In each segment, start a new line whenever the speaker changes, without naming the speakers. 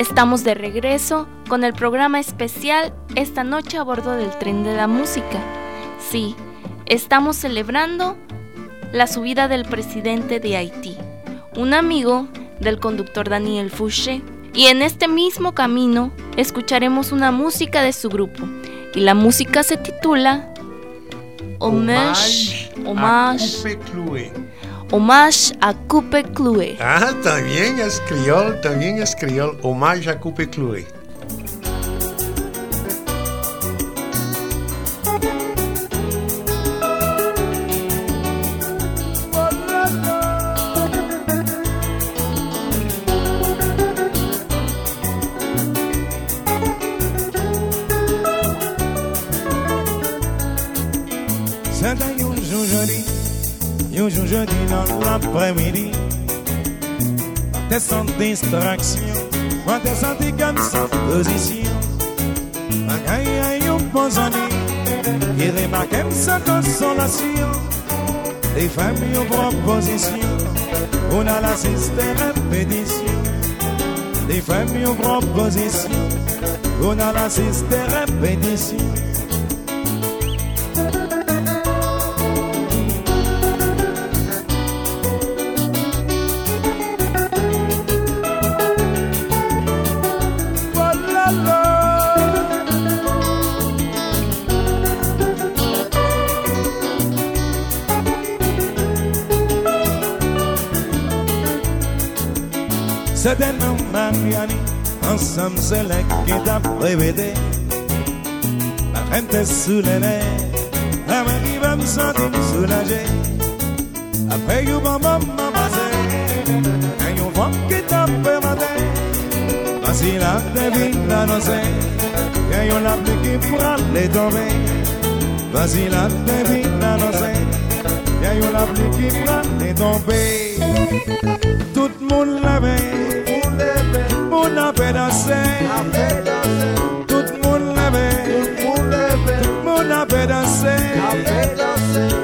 Estamos de regreso con el programa especial Esta noche a bordo del tren de la música. Sí, estamos celebrando la subida del presidente de Haití, un amigo del conductor Daniel Fouché. Y en este mismo camino escucharemos una música de su grupo. Y la música se titula Hommage, hommage, Homage a Coupe Cloué.
Ah, também é criol, também é criol. Homage a Coupe Cloué.
Santa e um après-midi. T'es sans distraction, quand t'es senti comme sans position. Aïe aïe, un bon ami, il remarque sans consolation. Les familles ont proposition, on a la système répétition. Les familles ont proposition, on a la système répétition. Se te non mariani Ansam se lek ki da prevede La gente sulle ne La me di vam santi soulage Apre yu bom bom mamaze E yu vam ki da prevede Basi la devi la nose E yu la pli ki pral le dove Basi la devi la nose Y'a yon la pli ki pran ne tombe Tout moun leve Moun apè danse Tout moun leve Moun apè danse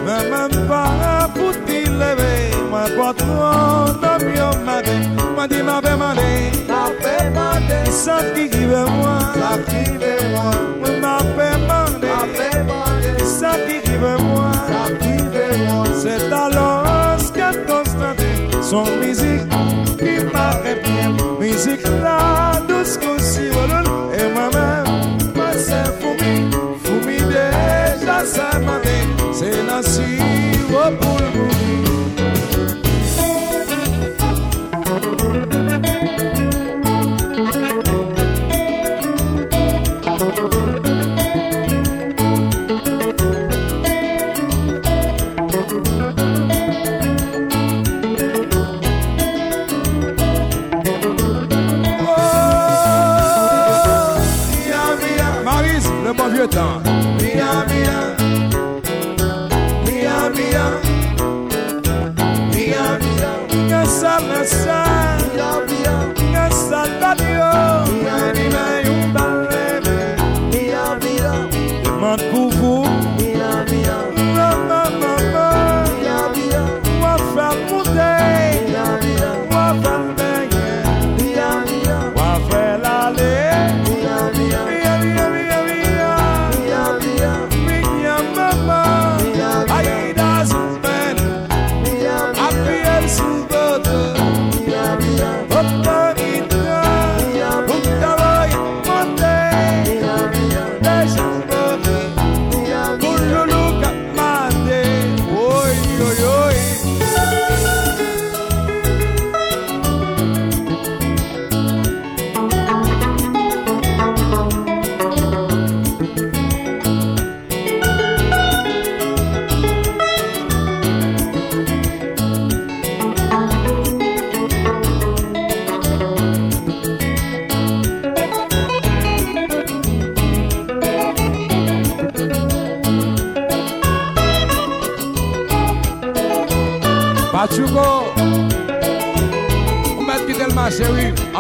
Mè mèm pa apouti leve Mwen patron nam yon made Mwen di mè mè made Sa ki give mwen Son mizik ki pare pien Mizik la douz kousi volon E mwen men, mwen se foumi. Foumi deja sa mani Se nan si wopou get on. Mia, mia. Mia, mia. Mia, mia. Mia, mia.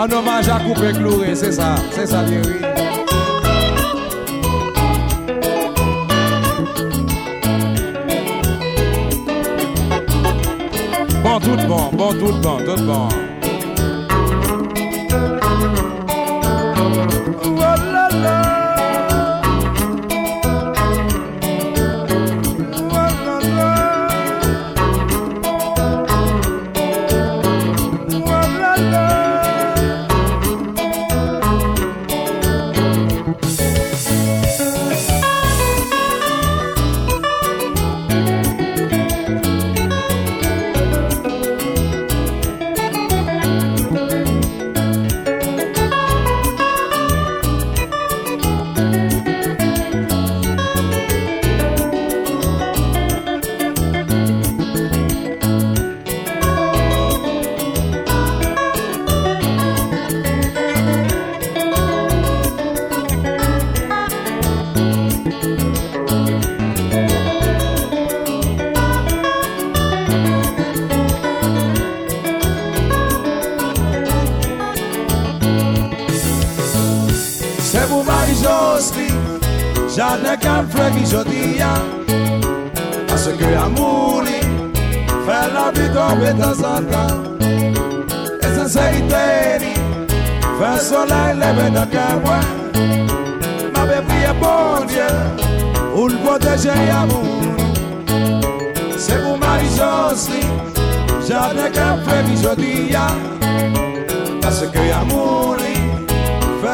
En hommage à Coupé Clouré, c'est ça, c'est ça, oui. Bon, tout bon, bon, tout bon, tout bon. σε που μαριζώστη Žádné kamfleky žodýja A se kya muli Fella by to běta zanta Esen se i teri Feso lejle běta kemwe Ma be pije bondje Un poteže jamun Se bu mari žosli Žádné kamfleky žodýja A se kya muli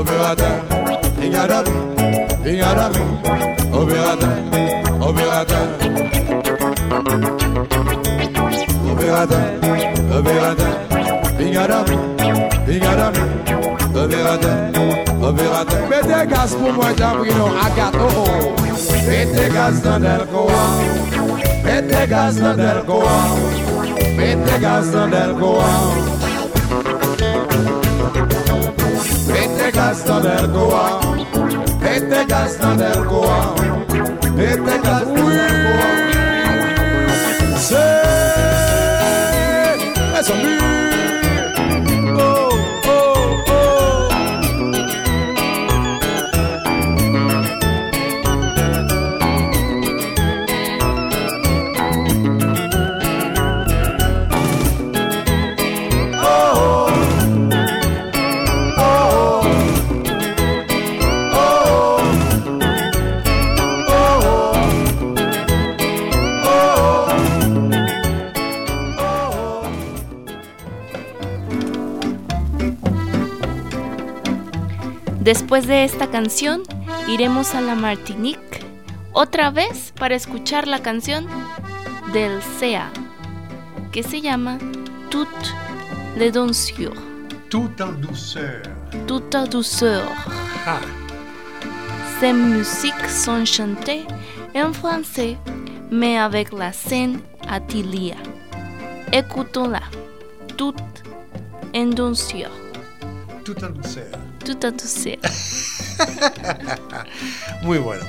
obirata, ingarata, ingarata, obirata, obirata, obirata, obirata, ingarata, ingarata, obirata, obirata. Mettez gaz pour moi, Jambrino, à gâteau. Mettez gaz dans l'alcool, mettez gaz dans l'alcool, mettez gaz dans l'alcool. gazta nergoa, bete gazta nergoa, bete gazta nergoa.
Después de esta canción, iremos a la Martinique otra vez para escuchar la canción del SEA, que se llama Tout le douceur.
Tout en douceur.
Tout en douceur.
Ah,
Ces musiques sont chantées en français, mais avec la scène Atilia. Écoutons-la. Tout en douceur.
tout en douceur.
En douceur.
Muy bueno.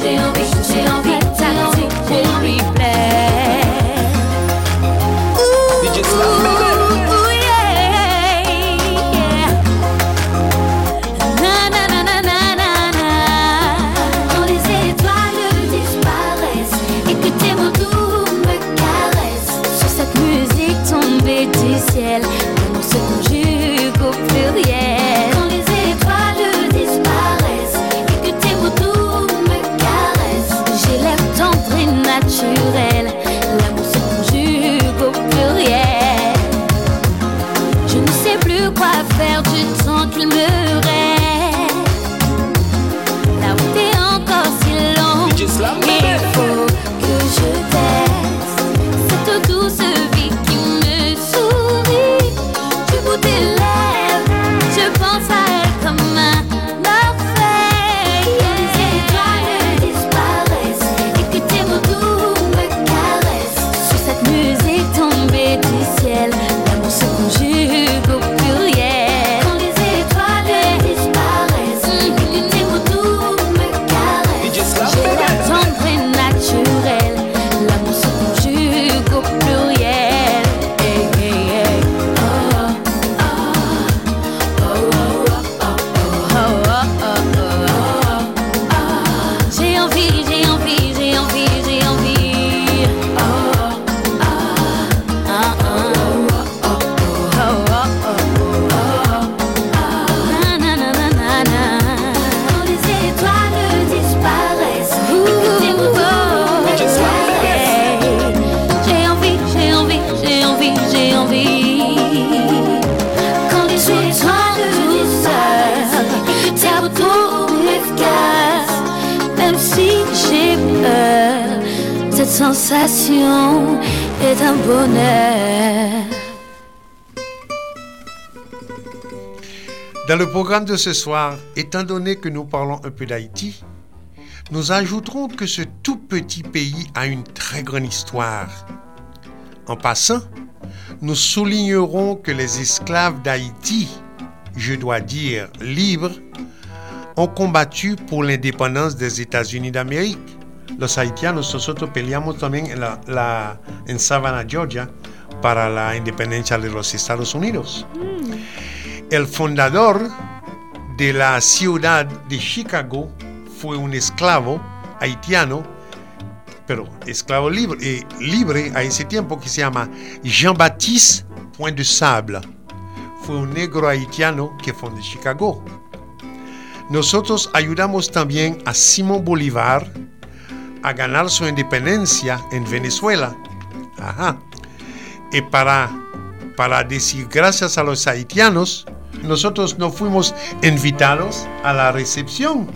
She'll be
sensation est un bonheur.
Dans le programme de ce soir, étant donné que nous parlons un peu d'Haïti, nous ajouterons que ce tout petit pays a une très grande histoire. En passant, nous soulignerons que les esclaves d'Haïti, je dois dire libres, ont combattu por la independencia des États-Unis d'Amérique. Los haitianos, nosotros peleamos también en, la, la, en Savannah, Georgia, para la independencia de los Estados Unidos. Mm. El fundador de la ciudad de Chicago fue un esclavo haitiano, pero esclavo libre, eh, libre a ese tiempo, que se llama Jean-Baptiste Point de Sable. Fue un negro haitiano que fundó Chicago. Nosotros ayudamos también a Simón Bolívar a ganar su independencia en Venezuela. Ajá. Y para, para decir gracias a los haitianos, nosotros no fuimos invitados a la recepción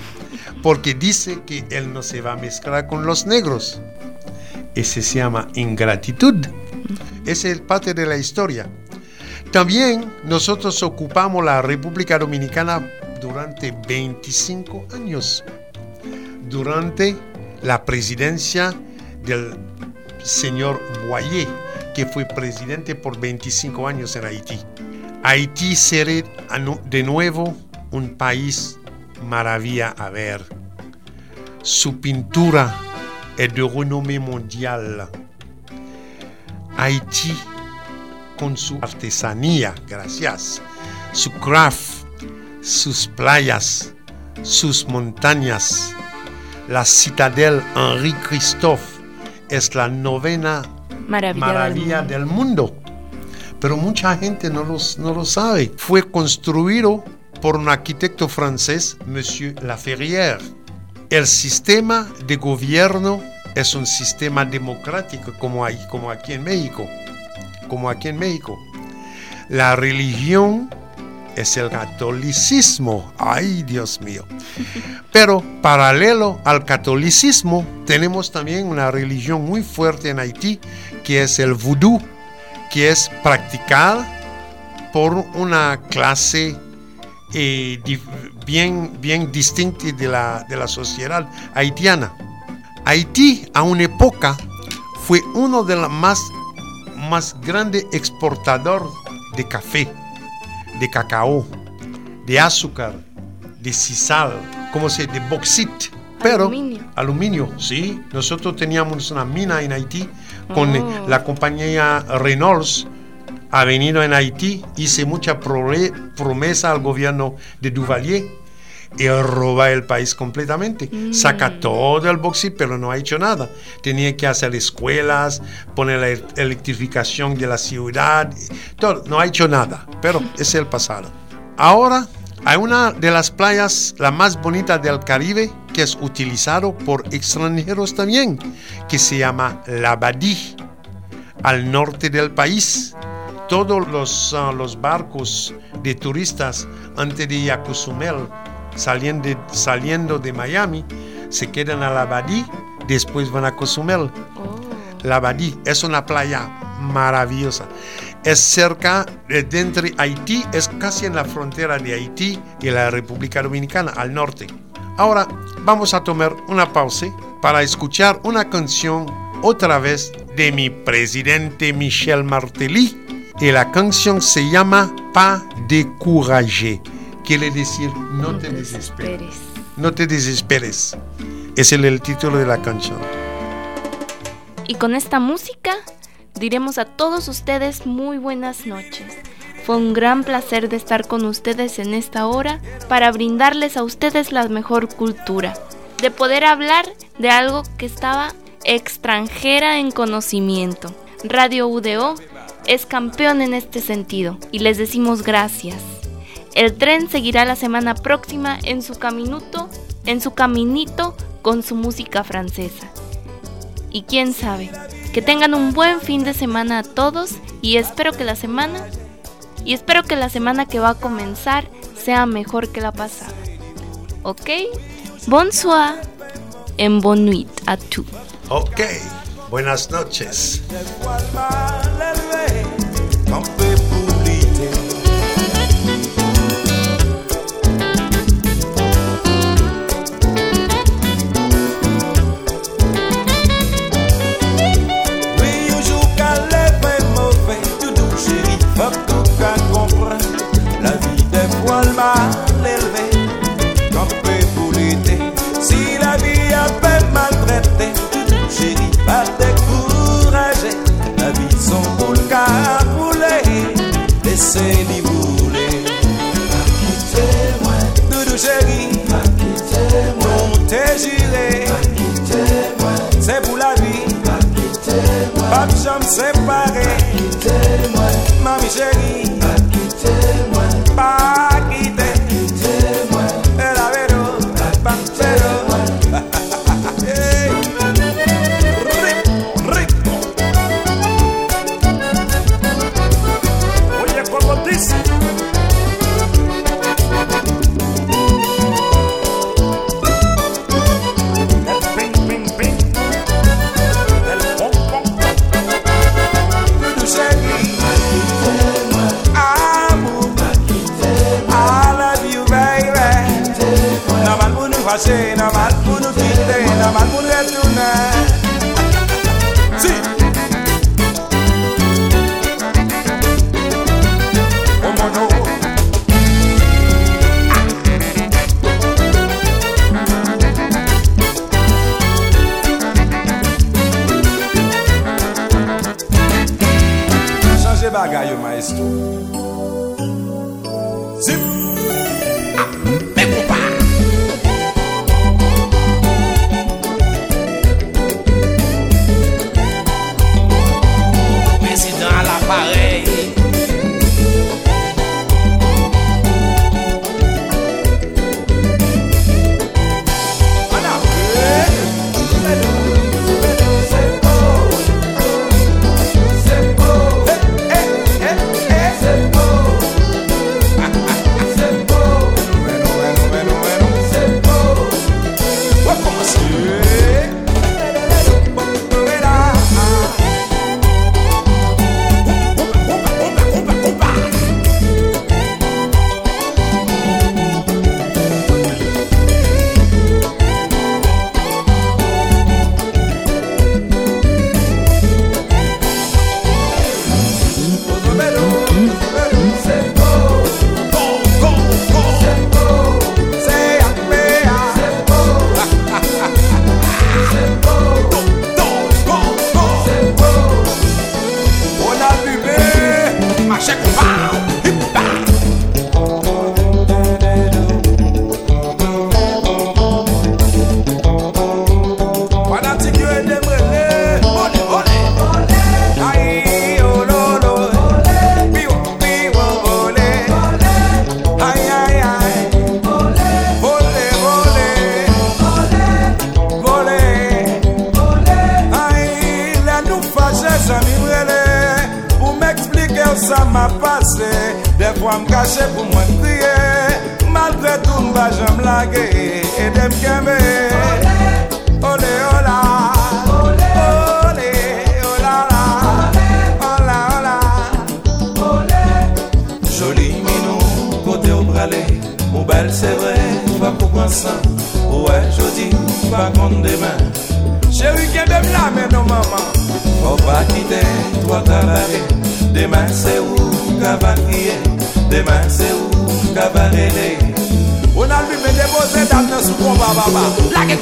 porque dice que él no se va a mezclar con los negros. Ese se llama ingratitud. Ese es parte de la historia. También nosotros ocupamos la República Dominicana durante 25 años, durante la presidencia del señor Boyer, que fue presidente por 25 años en Haití. Haití será de nuevo un país maravilla a ver. Su pintura es de renombre mundial. Haití, con su artesanía, gracias, su craft, sus playas, sus montañas. La citadel Henri Christophe es la novena maravilla, del, mundo. Pero mucha gente no, no lo sabe. Fue construido por un arquitecto francés, Monsieur Laferrière. El sistema de gobierno es un sistema democrático como, hay, como aquí en México. Como aquí en México. La religión es el catolicismo. Ay, Dios mío. Pero paralelo al catolicismo, tenemos también una religión muy fuerte en Haití, que es el vudú, que es practicada por una clase eh, bien, bien distinta de la, de la sociedad haitiana. Haití, a una época, fue uno de los más, más grandes exportadores de café de cacao, de azúcar, de sisal, como se de bauxite. Pero aluminio. sí. Nosotros teníamos una mina en Haití con oh. la compañía Reynolds. Ha venido en Haití, hice mucha promesa al gobierno de Duvalier y roba el país completamente. Mm. Saca todo el bauxite, pero no ha hecho nada. Tenía que hacer escuelas, poner la electrificación de la ciudad, todo. No ha hecho nada, pero es el pasado. Ahora hay una de las playas, la más bonita del Caribe, que es utilizado por extranjeros también, que se llama La Badí, al norte del país. Todos los, ah, los barcos de turistas antes de a saliendo de, saliendo de Miami, se quedan a la Badí, después van a Cozumel. Oh. La Badí es una playa maravillosa. Es cerca de, entre Haití, es casi en la frontera de Haití y la República Dominicana, al norte. Ahora vamos a tomar una pausa para escuchar una canción otra vez de mi presidente Michel Martelly y la canción se llama Pas découragé quiere decir no, te desesperes. No te desesperes. Es el, el título de la canción.
Y con esta música diremos a todos ustedes muy buenas noches. Fue un gran placer de estar con ustedes en esta hora para brindarles a ustedes la mejor cultura, de poder hablar de algo que estaba extranjera en conocimiento. Radio UDO es campeón en este sentido y les decimos gracias. El tren seguirá la semana próxima en su caminuto, en su caminito con su música francesa. Y quién sabe, que tengan un buen fin de semana a todos y espero que la semana y espero que la semana que va a comenzar sea mejor que la pasada. ¿Ok? Bonsoir en bonne nuit a tous.
Ok.
Buenas noches.
jamais séparés. Mami, j'ai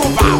go bow.